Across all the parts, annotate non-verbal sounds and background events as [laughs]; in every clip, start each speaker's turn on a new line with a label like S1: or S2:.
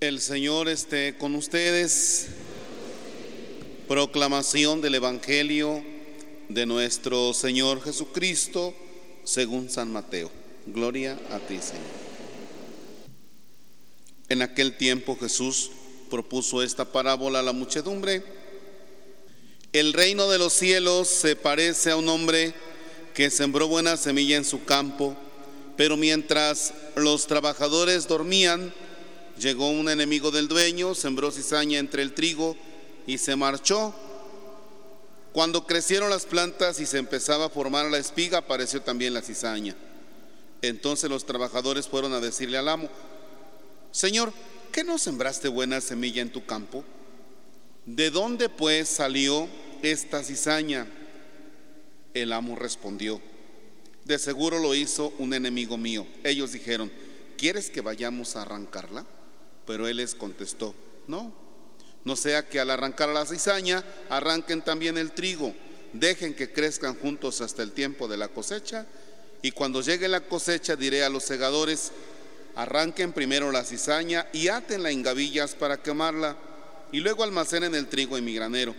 S1: El Señor esté con ustedes. Proclamación del Evangelio de nuestro Señor Jesucristo según San Mateo. Gloria a ti, Señor. En aquel tiempo Jesús propuso esta parábola a la muchedumbre. El reino de los cielos se parece a un hombre que sembró buena semilla en su campo, pero mientras los trabajadores dormían, llegó un enemigo del dueño, sembró cizaña entre el trigo y se marchó. Cuando crecieron las plantas y se empezaba a formar la espiga, apareció también la cizaña. Entonces los trabajadores fueron a decirle al amo, Señor, ¿qué no sembraste buena semilla en tu campo? ¿De dónde pues salió esta cizaña? El amo respondió, de seguro lo hizo un enemigo mío. Ellos dijeron, ¿quieres que vayamos a arrancarla? Pero él les contestó, no, no sea que al arrancar la cizaña arranquen también el trigo, dejen que crezcan juntos hasta el tiempo de la cosecha, y cuando llegue la cosecha diré a los segadores, arranquen primero la cizaña y átenla en gavillas para quemarla, y luego almacenen el trigo en mi granero.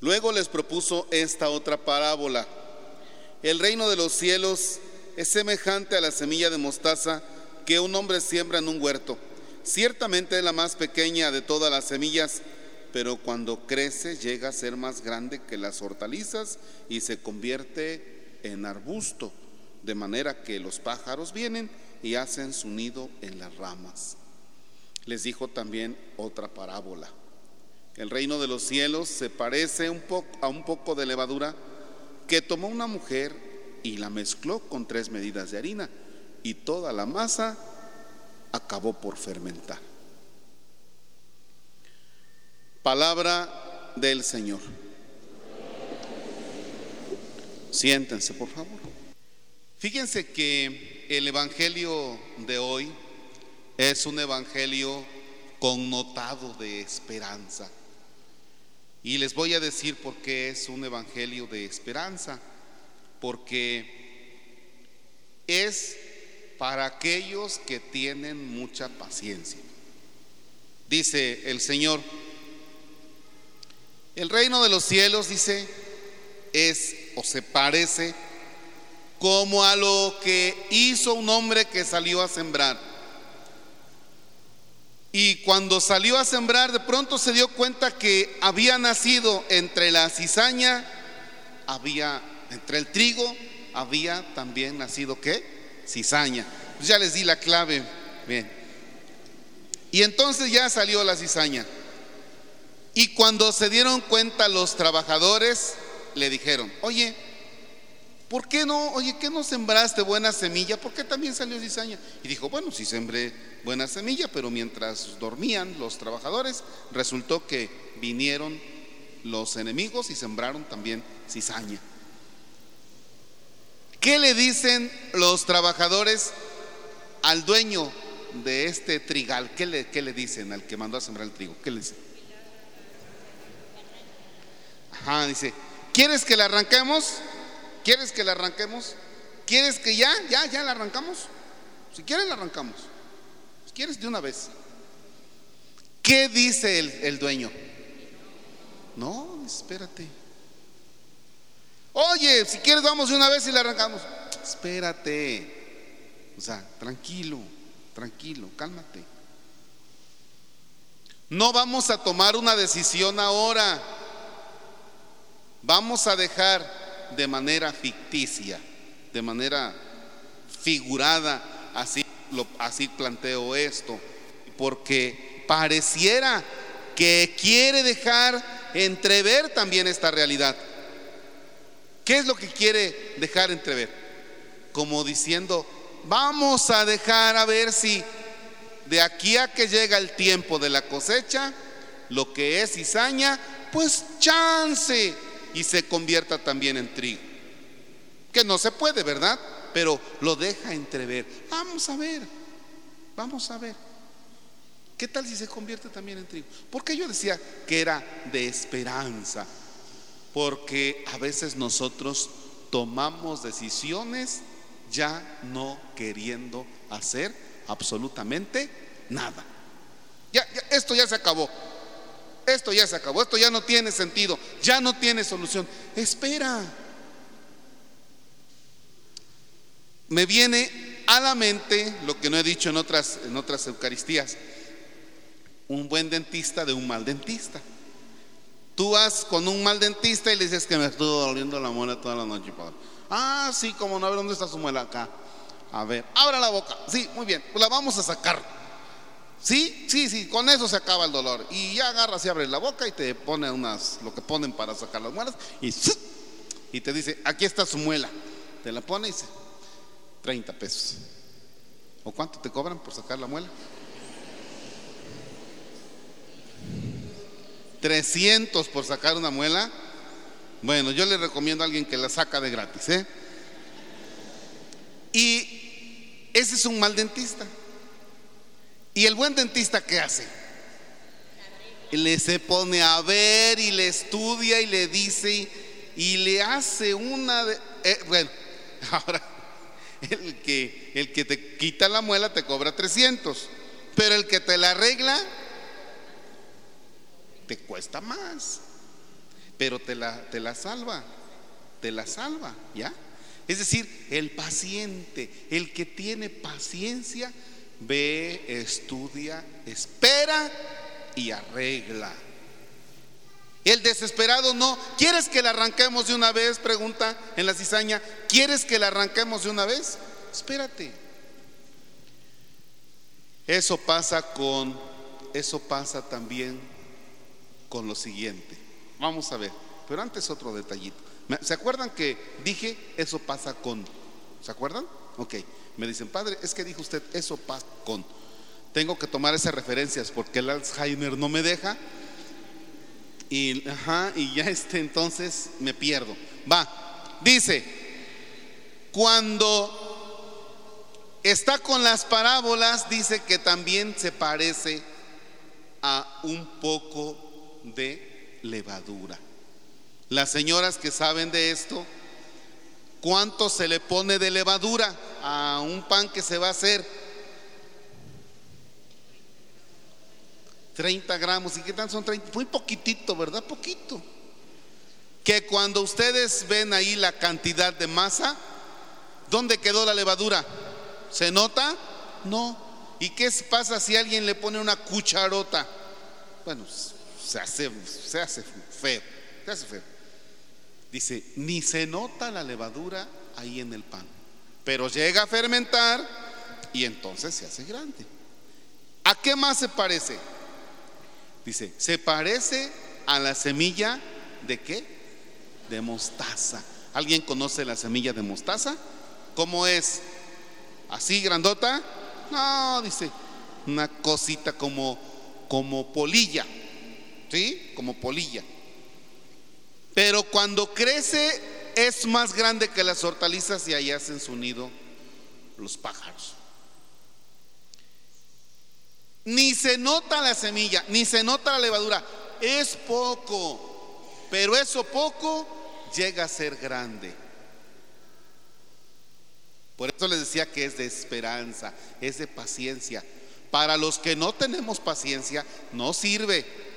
S1: Luego les propuso esta otra parábola. El reino de los cielos es semejante a la semilla de mostaza que un hombre siembra en un huerto. Ciertamente es la más pequeña de todas las semillas, pero cuando crece llega a ser más grande que las hortalizas y se convierte en arbusto, de manera que los pájaros vienen y hacen su nido en las ramas. Les dijo también otra parábola. El reino de los cielos se parece un poco, a un poco de levadura que tomó una mujer y la mezcló con tres medidas de harina y toda la masa acabó por fermentar. Palabra del Señor. Siéntense, por favor. Fíjense que el Evangelio de hoy es un Evangelio connotado de esperanza. Y les voy a decir por qué es un Evangelio de esperanza. Porque es para aquellos que tienen mucha paciencia. Dice el Señor, el reino de los cielos, dice, es o se parece como a lo que hizo un hombre que salió a sembrar. Y cuando salió a sembrar, de pronto se dio cuenta que había nacido entre la cizaña, había entre el trigo, había también nacido qué? Cizaña. Pues ya les di la clave. Bien. Y entonces ya salió la cizaña. Y cuando se dieron cuenta los trabajadores, le dijeron, oye, ¿por qué no, oye, qué no sembraste buena semilla? ¿Por qué también salió cizaña? Y dijo, bueno, sí sembré buena semilla, pero mientras dormían los trabajadores, resultó que vinieron los enemigos y sembraron también cizaña. ¿Qué le dicen los trabajadores al dueño de este trigal? ¿Qué le, le dicen al que mandó a sembrar el trigo? ¿Qué le dicen? Ajá, dice, ¿quieres que la arranquemos? ¿Quieres que la arranquemos? ¿Quieres que ya, ya, ya la arrancamos? Si quieres la arrancamos. Si quieres de una vez. ¿Qué dice el, el dueño? No, espérate. Oye, si quieres vamos de una vez y la arrancamos. Espérate. O sea, tranquilo, tranquilo, cálmate. No vamos a tomar una decisión ahora. Vamos a dejar de manera ficticia, de manera figurada, así, lo, así planteo esto, porque pareciera que quiere dejar entrever también esta realidad. ¿Qué es lo que quiere dejar entrever? Como diciendo, vamos a dejar a ver si de aquí a que llega el tiempo de la cosecha, lo que es cizaña, pues chance y se convierta también en trigo. Que no se puede, ¿verdad? Pero lo deja entrever. Vamos a ver, vamos a ver. ¿Qué tal si se convierte también en trigo? Porque yo decía que era de esperanza porque a veces nosotros tomamos decisiones ya no queriendo hacer absolutamente nada. Ya, esto ya se acabó. Esto ya se acabó. Esto ya no tiene sentido. Ya no tiene solución. Espera. Me viene a la mente lo que no he dicho en otras, en otras Eucaristías. Un buen dentista de un mal dentista. Tú vas con un mal dentista y le dices que me estuvo doliendo la muela toda la noche, padre. Ah, sí, como no, a ver dónde está su muela acá. A ver, abra la boca. Sí, muy bien, pues la vamos a sacar. Sí, sí, sí, con eso se acaba el dolor. Y ya agarras y abres la boca y te pone unas, lo que ponen para sacar las muelas y, y te dice, aquí está su muela. Te la pone y dice, 30 pesos. ¿O cuánto te cobran por sacar la muela? 300 por sacar una muela. Bueno, yo le recomiendo a alguien que la saca de gratis. ¿eh? Y ese es un mal dentista. ¿Y el buen dentista qué hace? Le se pone a ver y le estudia y le dice y le hace una... De, eh, bueno, [laughs] ahora el que, el que te quita la muela te cobra 300, pero el que te la arregla te cuesta más, pero te la, te la salva, te la salva, ¿ya? Es decir, el paciente, el que tiene paciencia, ve, estudia, espera y arregla. El desesperado no. ¿Quieres que la arranquemos de una vez? Pregunta en la cizaña. ¿Quieres que la arranquemos de una vez? Espérate. Eso pasa con, eso pasa también con lo siguiente. Vamos a ver, pero antes otro detallito. ¿Se acuerdan que dije eso pasa con? ¿Se acuerdan? Ok. Me dicen, padre, es que dijo usted eso pasa con. Tengo que tomar esas referencias porque el Alzheimer no me deja. Y, ajá, y ya este entonces me pierdo. Va, dice, cuando está con las parábolas, dice que también se parece a un poco de levadura. Las señoras que saben de esto, ¿cuánto se le pone de levadura a un pan que se va a hacer? 30 gramos. ¿Y qué tal son 30? Muy poquitito, ¿verdad? Poquito. Que cuando ustedes ven ahí la cantidad de masa, ¿dónde quedó la levadura? ¿Se nota? No. ¿Y qué pasa si alguien le pone una cucharota? Bueno, se hace, se hace feo, se hace feo. Dice, ni se nota la levadura ahí en el pan, pero llega a fermentar y entonces se hace grande. ¿A qué más se parece? Dice, se parece a la semilla de qué? De mostaza. ¿Alguien conoce la semilla de mostaza? ¿Cómo es? ¿Así grandota? No, dice, una cosita como, como polilla. ¿Sí? Como polilla. Pero cuando crece es más grande que las hortalizas y ahí hacen su nido los pájaros. Ni se nota la semilla, ni se nota la levadura. Es poco, pero eso poco llega a ser grande. Por eso les decía que es de esperanza, es de paciencia. Para los que no tenemos paciencia, no sirve.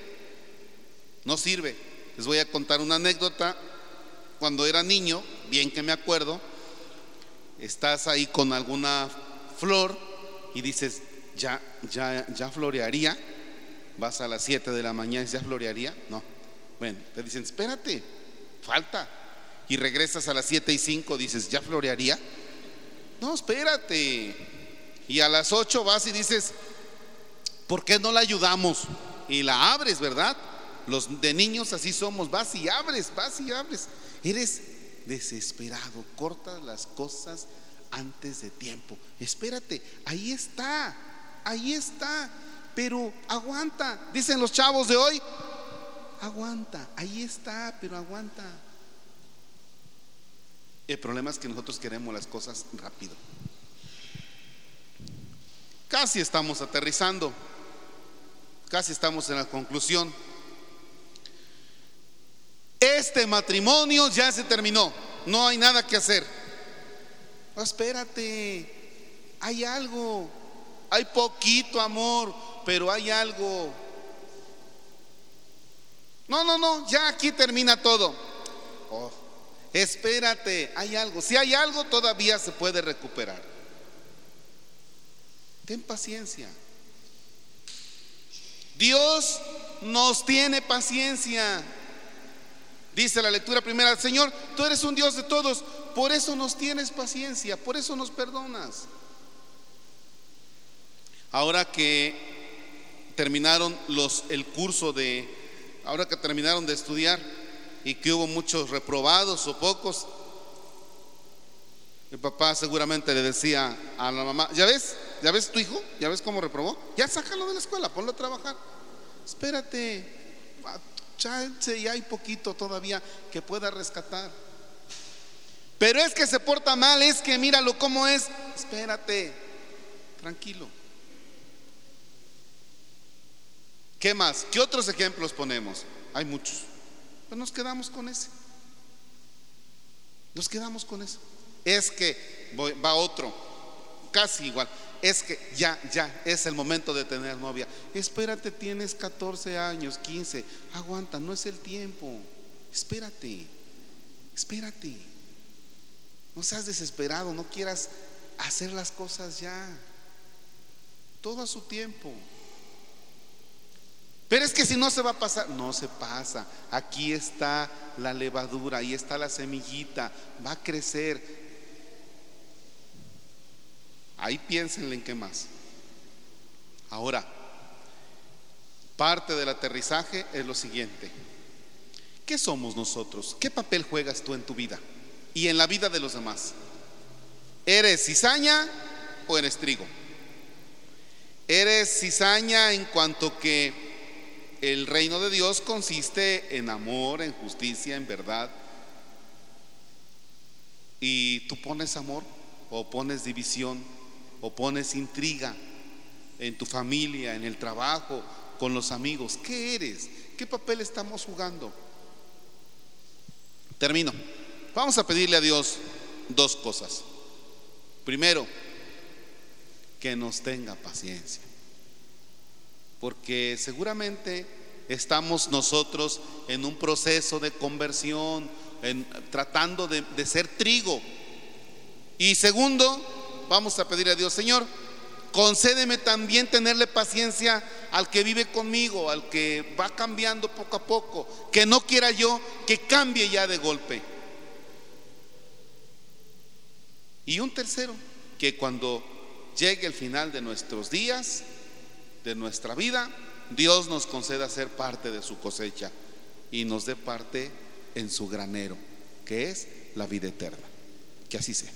S1: No sirve. Les voy a contar una anécdota. Cuando era niño, bien que me acuerdo, estás ahí con alguna flor y dices, ya, ya, ya florearía. Vas a las 7 de la mañana y ya florearía. No. Bueno, te dicen, espérate, falta. Y regresas a las 7 y 5, dices, ¿ya florearía? No, espérate. Y a las 8 vas y dices, ¿por qué no la ayudamos? Y la abres, ¿verdad? Los de niños así somos, vas y abres, vas y abres. Eres desesperado, cortas las cosas antes de tiempo. Espérate, ahí está, ahí está. Pero aguanta, dicen los chavos de hoy, aguanta, ahí está, pero aguanta. El problema es que nosotros queremos las cosas rápido. Casi estamos aterrizando, casi estamos en la conclusión. Este matrimonio ya se terminó, no hay nada que hacer. espérate, hay algo. hay poquito amor, pero hay algo. No, no, no, ya aquí termina todo. Oh, espérate, hay algo. Si hay algo, todavía se puede recuperar. Ten paciencia. Dios nos tiene paciencia. Dice la lectura primera, Señor, tú eres un Dios de todos, por eso nos tienes paciencia, por eso nos perdonas. Ahora que terminaron los, el curso de, ahora que terminaron de estudiar y que hubo muchos reprobados o pocos, el papá seguramente le decía a la mamá, ¿ya ves? ¿Ya ves tu hijo? ¿Ya ves cómo reprobó? Ya sácalo de la escuela, ponlo a trabajar. Espérate, chance y hay poquito todavía que pueda rescatar. Pero es que se porta mal, es que míralo cómo es. Espérate, tranquilo. ¿Qué más? ¿Qué otros ejemplos ponemos? Hay muchos. Pues nos quedamos con ese. Nos quedamos con eso. Es que va otro, casi igual. Es que ya, ya es el momento de tener novia. Espérate, tienes 14 años, 15. Aguanta, no es el tiempo. Espérate, espérate. No seas desesperado, no quieras hacer las cosas ya. Todo a su tiempo. Pero es que si no se va a pasar, no se pasa. Aquí está la levadura, ahí está la semillita, va a crecer. Ahí piénsenle en qué más. Ahora, parte del aterrizaje es lo siguiente. ¿Qué somos nosotros? ¿Qué papel juegas tú en tu vida y en la vida de los demás? ¿Eres cizaña o eres trigo? ¿Eres cizaña en cuanto que el reino de Dios consiste en amor, en justicia, en verdad. Y tú pones amor o pones división o pones intriga en tu familia, en el trabajo, con los amigos. ¿Qué eres? ¿Qué papel estamos jugando? Termino. Vamos a pedirle a Dios dos cosas. Primero, que nos tenga paciencia porque seguramente estamos nosotros en un proceso de conversión, en, tratando de, de ser trigo. Y segundo, vamos a pedir a Dios, Señor, concédeme también tenerle paciencia al que vive conmigo, al que va cambiando poco a poco, que no quiera yo que cambie ya de golpe. Y un tercero, que cuando llegue el final de nuestros días, de nuestra vida, Dios nos conceda ser parte de su cosecha y nos dé parte en su granero, que es la vida eterna. Que así sea.